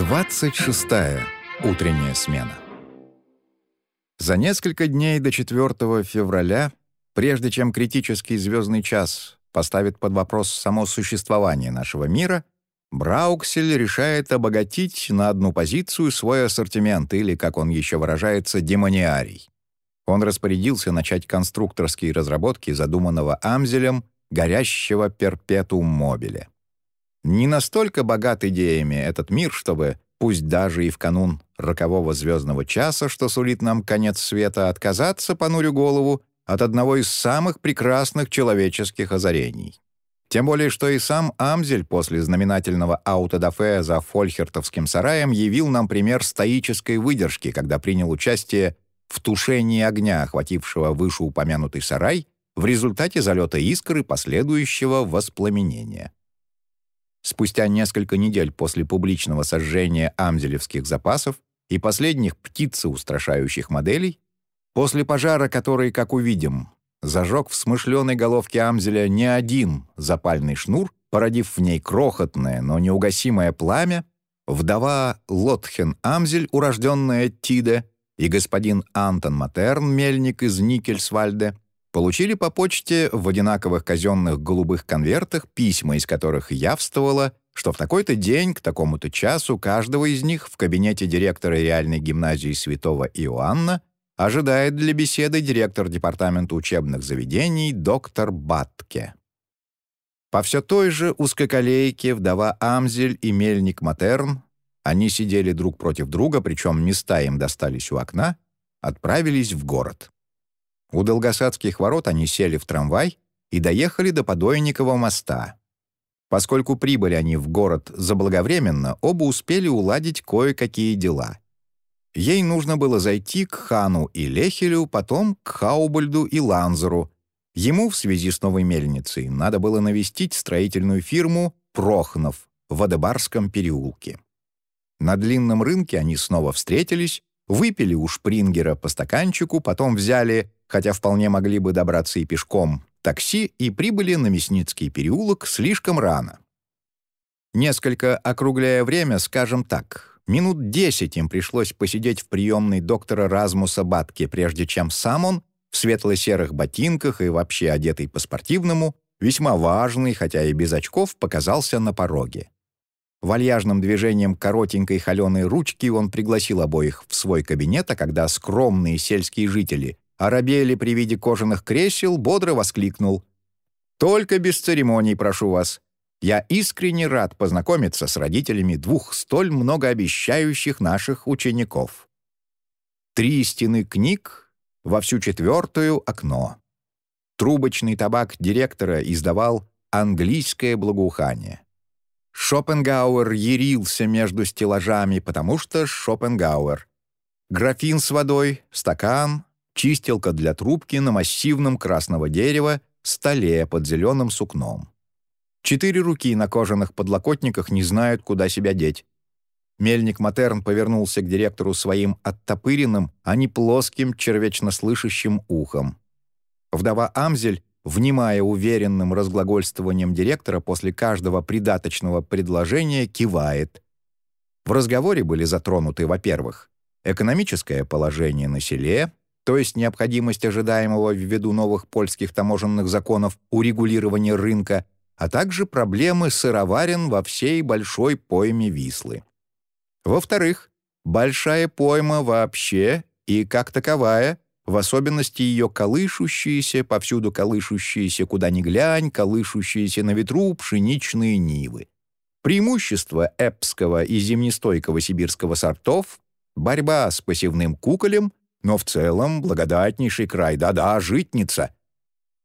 26. Утренняя смена. За несколько дней до 4 февраля, прежде чем критический звездный час поставит под вопрос само существование нашего мира, Брауксель решает обогатить на одну позицию свой ассортимент или, как он еще выражается, демониарий. Он распорядился начать конструкторские разработки задуманного Амзелем горящего перпетум мобиля. Не настолько богат идеями этот мир, чтобы, пусть даже и в канун рокового звездного часа, что сулит нам конец света, отказаться, понурю голову, от одного из самых прекрасных человеческих озарений. Тем более, что и сам Амзель после знаменательного аутодафе за Фольхертовским сараем явил нам пример стоической выдержки, когда принял участие в тушении огня, охватившего вышеупомянутый сарай, в результате залета искры последующего воспламенения. Спустя несколько недель после публичного сожжения амзелевских запасов и последних птицеустрашающих моделей, после пожара, который, как увидим, зажег в смышленой головке Амзеля не один запальный шнур, породив в ней крохотное, но неугасимое пламя, вдова Лотхен Амзель, урожденная Тиде, и господин Антон Матерн, мельник из Никельсвальде, получили по почте в одинаковых казенных голубых конвертах письма, из которых явствовало, что в такой-то день к такому-то часу каждого из них в кабинете директора реальной гимназии святого Иоанна ожидает для беседы директор департамента учебных заведений доктор Батке. По все той же узкоколейке вдова Амзель и мельник Матерн, они сидели друг против друга, причем места им достались у окна, отправились в город. У Долгосадских ворот они сели в трамвай и доехали до Подойникова моста. Поскольку прибыли они в город заблаговременно, оба успели уладить кое-какие дела. Ей нужно было зайти к Хану и Лехелю, потом к Хаубальду и Ланзеру. Ему в связи с новой мельницей надо было навестить строительную фирму «Прохнов» в Адебарском переулке. На длинном рынке они снова встретились, выпили у Шпрингера по стаканчику, потом взяли хотя вполне могли бы добраться и пешком, такси и прибыли на Мясницкий переулок слишком рано. Несколько округляя время, скажем так, минут десять им пришлось посидеть в приемной доктора Размуса Батки, прежде чем сам он, в светло-серых ботинках и вообще одетый по-спортивному, весьма важный, хотя и без очков, показался на пороге. Вальяжным движением коротенькой холеной ручки он пригласил обоих в свой кабинет, а когда скромные сельские жители Арабели при виде кожаных кресел бодро воскликнул. «Только без церемоний, прошу вас. Я искренне рад познакомиться с родителями двух столь многообещающих наших учеников». Три стены книг, во всю четвертую окно. Трубочный табак директора издавал английское благоухание. Шопенгауэр ярился между стеллажами, потому что Шопенгауэр. Графин с водой, стакан, чистилка для трубки на массивном красного дерева столе под зеленым сукном. Четыре руки на кожаных подлокотниках не знают, куда себя деть. Мельник Матерн повернулся к директору своим оттопыренным, а не плоским, червечно слышащим ухом. Вдова Амзель, внимая уверенным разглагольствованием директора после каждого придаточного предложения, кивает. В разговоре были затронуты, во-первых, экономическое положение на селе, то есть необходимость ожидаемого ввиду новых польских таможенных законов урегулирования рынка, а также проблемы сыроварен во всей большой пойме Вислы. Во-вторых, большая пойма вообще и как таковая, в особенности ее колышущиеся, повсюду колышущиеся, куда ни глянь, колышущиеся на ветру пшеничные нивы. Преимущество эпского и зимнестойкого сибирского сортов, борьба с посевным куколем — но в целом благодатнейший край, да-да, житница.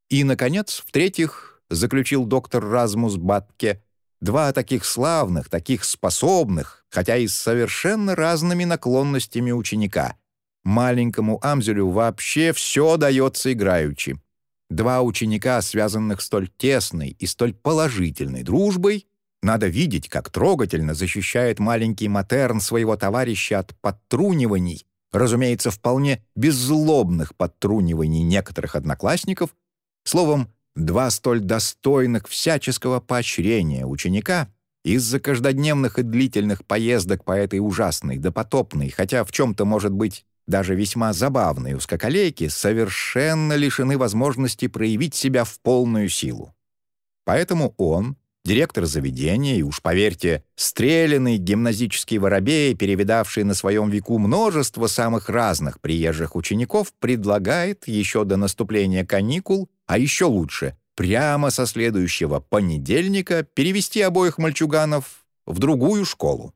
И, наконец, в-третьих, заключил доктор Размус Батке, два таких славных, таких способных, хотя и с совершенно разными наклонностями ученика. Маленькому Амзелю вообще все дается играючи. Два ученика, связанных столь тесной и столь положительной дружбой, надо видеть, как трогательно защищает маленький Матерн своего товарища от подтруниваний разумеется, вполне беззлобных подтруниваний некоторых одноклассников, словом, два столь достойных всяческого поощрения ученика из-за каждодневных и длительных поездок по этой ужасной, допотопной, хотя в чем-то, может быть, даже весьма забавной узкоколейке, совершенно лишены возможности проявить себя в полную силу. Поэтому он, директор заведения и, уж поверьте, стрелянный гимназический воробей, перевидавший на своем веку множество самых разных приезжих учеников, предлагает еще до наступления каникул, а еще лучше, прямо со следующего понедельника перевести обоих мальчуганов в другую школу.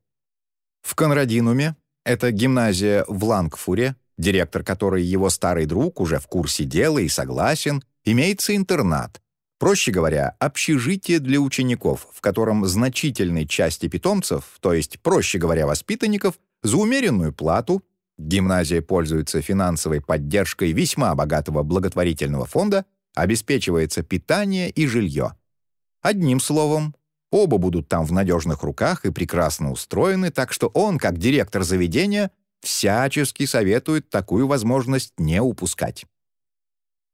В Конрадинуме, это гимназия в Лангфуре, директор которой его старый друг уже в курсе дела и согласен, имеется интернат, Проще говоря, общежитие для учеников, в котором значительной части питомцев, то есть, проще говоря, воспитанников, за умеренную плату, гимназия пользуется финансовой поддержкой весьма богатого благотворительного фонда, обеспечивается питание и жилье. Одним словом, оба будут там в надежных руках и прекрасно устроены, так что он, как директор заведения, всячески советует такую возможность не упускать.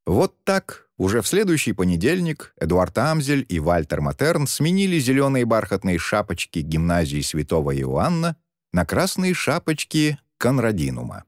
Вот так уже в следующий понедельник Эдуард Амзель и Вальтер Матерн сменили зеленые бархатные шапочки гимназии святого Иоанна на красные шапочки Конрадинума.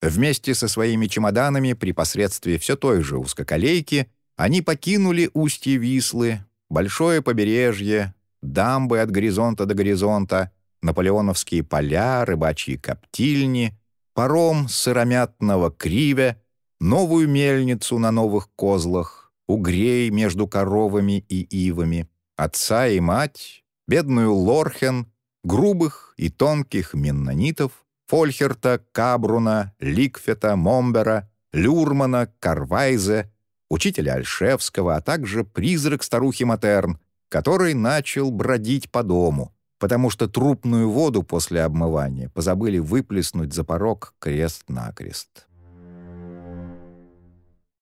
Вместе со своими чемоданами при посредстве все той же узкоколейки они покинули устье Вислы, большое побережье, дамбы от горизонта до горизонта, наполеоновские поля, рыбачьи коптильни, паром сыромятного кривя — новую мельницу на новых козлах, угрей между коровами и ивами, отца и мать, бедную Лорхен, грубых и тонких меннонитов, Фольхерта, Кабруна, Ликфета, Момбера, Люрмана, Карвайзе, учителя Альшевского, а также призрак старухи Матерн, который начал бродить по дому, потому что трупную воду после обмывания позабыли выплеснуть за порог крест-накрест.